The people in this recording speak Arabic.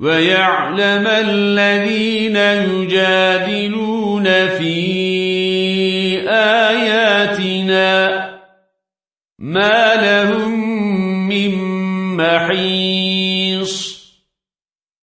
ويعلم الذين يجادلون في آياتنا ما لهم من محيص.